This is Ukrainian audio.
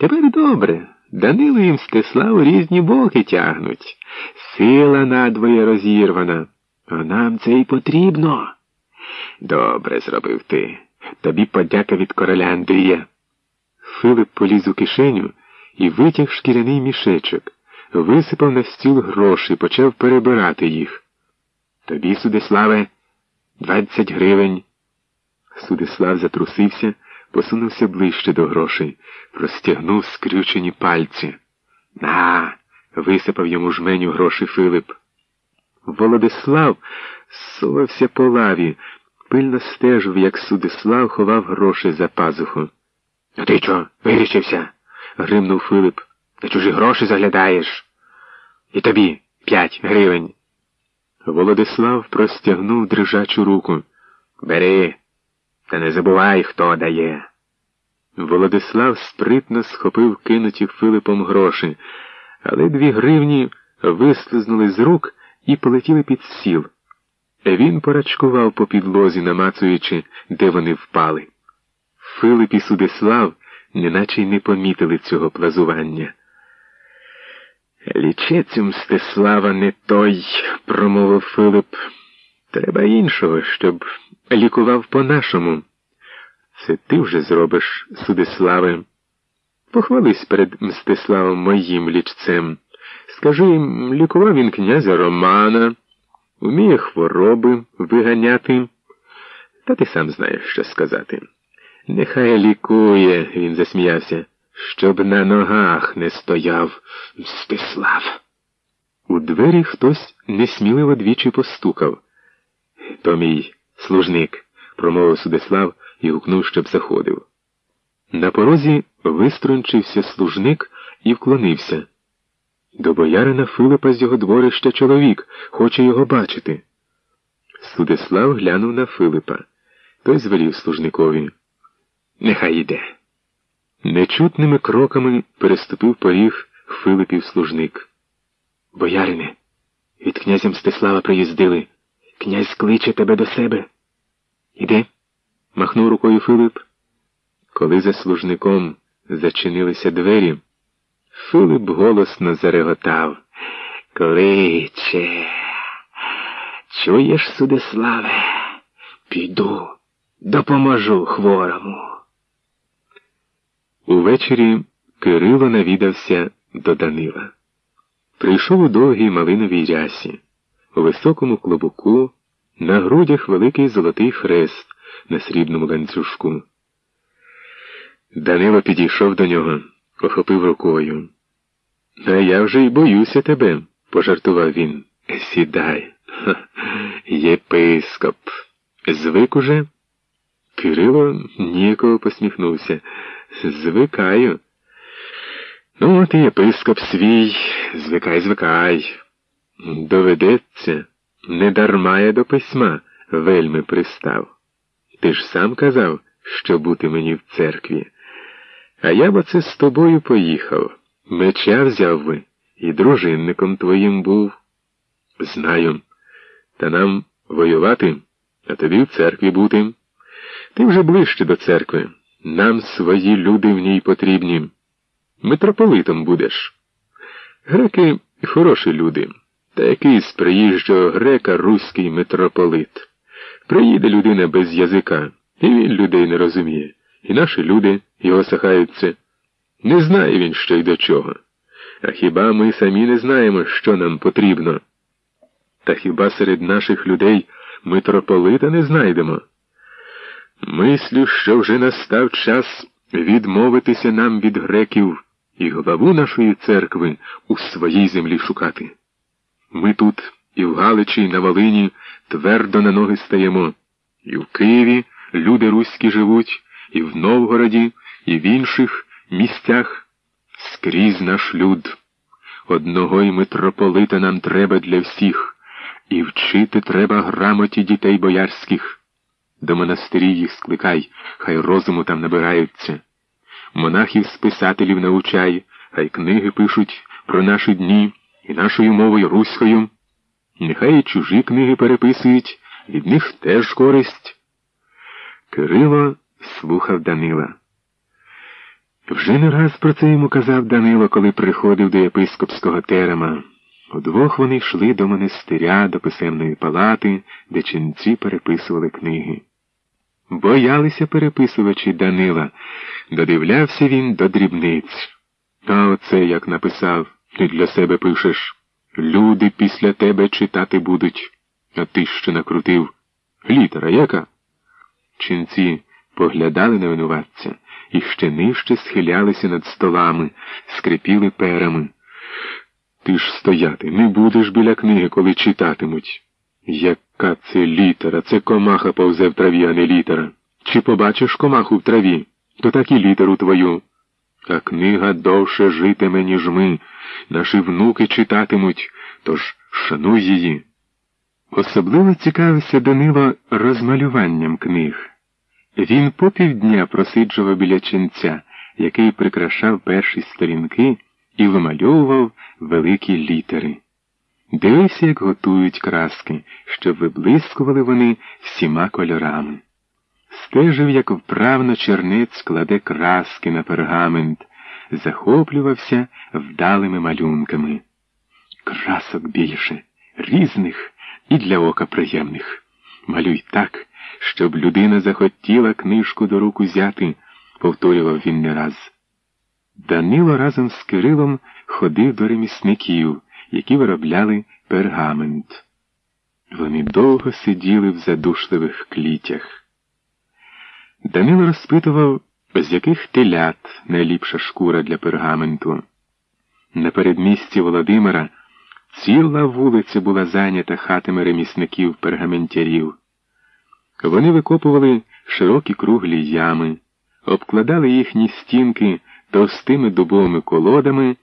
Тепер добре. Данило і Мстислав різні боки тягнуть. Сила надвоє розірвана. А нам це й потрібно. Добре зробив ти. Тобі подяка від короля Андрія. Филип поліз у кишеню і витяг шкіряний мішечок, висипав на стіл гроші, почав перебирати їх. Тобі, Судиславе, двадцять гривень. Судислав затрусився, посунувся ближче до грошей, простягнув скрючені пальці. На, висипав йому жменю гроші Филип. Володислав сувався по лаві, пильно стежив, як Судислав ховав гроші за пазуху. А ти чо, вирішився? гримнув Филип. На чужі гроші заглядаєш. І тобі п'ять гривень. Володислав простягнув дрижачу руку. Бери, та не забувай, хто дає. Володислав спритно схопив кинуті Филипом гроші, але дві гривні вислизнули з рук і полетіли під стіл. Він порачкував по підлозі, намацуючи, де вони впали. Филип і Судислав неначе й не помітили цього плазування. Лічець Мстислава не той, промовив Филип. Треба іншого, щоб лікував по-нашому. Це ти вже зробиш, Судиславе. Похвались перед Мстиславом моїм лічцем. Скажи, лікував він князя Романа, уміє хвороби виганяти. Та ти сам знаєш, що сказати. Нехай лікує, він засміявся, щоб на ногах не стояв Мстислав. У двері хтось несміливо двічі постукав. То мій служник, промовив Судислав і гукнув, щоб заходив. На порозі виструнчився служник і вклонився. До боярина Филипа з його дворища чоловік хоче його бачити. Судислав глянув на Филипа. Той звелів служникові. Нехай йде. Нечутними кроками переступив поріг Филипів служник. Боярине, від князя Мстислава приїздили. Князь кличе тебе до себе. Іде? махнув рукою Филип. Коли за служником зачинилися двері, Филип голосно зареготав. Кличе. Чуєш, Судиславе? Піду, допоможу хворому. Увечері Кирило навідався до Данила. Прийшов у довгій малиновій рясі, у високому клобуку, на грудях великий золотий хрест на срібному ланцюжку. Данило підійшов до нього, охопив рукою. А я вже й боюся тебе, пожартував він. Сідай. Ха, єпископ. Звик уже? Кирило ніяково посміхнувся. Звикаю. Ну, і єпископ свій, звикай, звикай. Доведеться, не дарма я до письма вельми пристав. Ти ж сам казав, що бути мені в церкві. А я б оце з тобою поїхав. Меча взяв би і дружинником твоїм був. Знаю. Та нам воювати, а тобі в церкві бути. Ти вже ближче до церкви. Нам свої люди в ній потрібні. Митрополитом будеш. Греки хороші люди, та який з приїжджого грека руський митрополит. Приїде людина без язика, і він людей не розуміє, і наші люди його сахаються. Не знає він, що й до чого. А хіба ми самі не знаємо, що нам потрібно? Та хіба серед наших людей митрополита не знайдемо? Мислю, що вже настав час відмовитися нам від греків і главу нашої церкви у своїй землі шукати. Ми тут, і в Галичі, і на Волині твердо на ноги стаємо, і в Києві люди руські живуть, і в Новгороді, і в інших місцях скрізь наш люд. Одного й митрополита нам треба для всіх, і вчити треба грамоті дітей боярських. До монастирів їх скликай, хай розуму там набираються. Монахів списателів научай, хай книги пишуть про наші дні і нашою мовою руською. Нехай і чужі книги переписують, від них теж користь. Кирило слухав Данила. Вже не раз про це йому казав Данило, коли приходив до єпископського терема. Удвох вони йшли до монастиря, до писемної палати, де ченці переписували книги. Боялися переписувачі Данила, додивлявся він до дрібниць. А оце як написав, ти для себе пишеш. Люди після тебе читати будуть, а ти що накрутив. Літера яка? Ченці поглядали на винуватця і ще нижче схилялися над столами, скрипіли перами. Ти ж стояти не будеш біля книги, коли читатимуть. Яка це літера? Це комаха повзе в траві, а не літера. Чи побачиш комаху в траві, то так і літеру твою. А книга довше житиме, ніж ми. Наші внуки читатимуть, тож шануй її. Особливо цікавився Данило розмалюванням книг. Він попівдня просиджував біля ченця, який прикрашав перші сторінки і вимальовував великі літери. Дивився, як готують краски, щоб виблискували вони всіма кольорами. Стежив, як вправно чернець кладе краски на пергамент, захоплювався вдалими малюнками. Красок більше, різних і для ока приємних. Малюй так, щоб людина захотіла книжку до рук узяти, повторював він не раз. Данило разом з Кирилом ходив до ремісників, які виробляли пергамент. Вони довго сиділи в задушливих клітях. Данило розпитував, з яких телят найліпша шкура для пергаменту. На передмісті Володимира ціла вулиця була зайнята хатами ремісників пергаментярів. Вони викопували широкі круглі ями, обкладали їхні стінки товстими дубовими колодами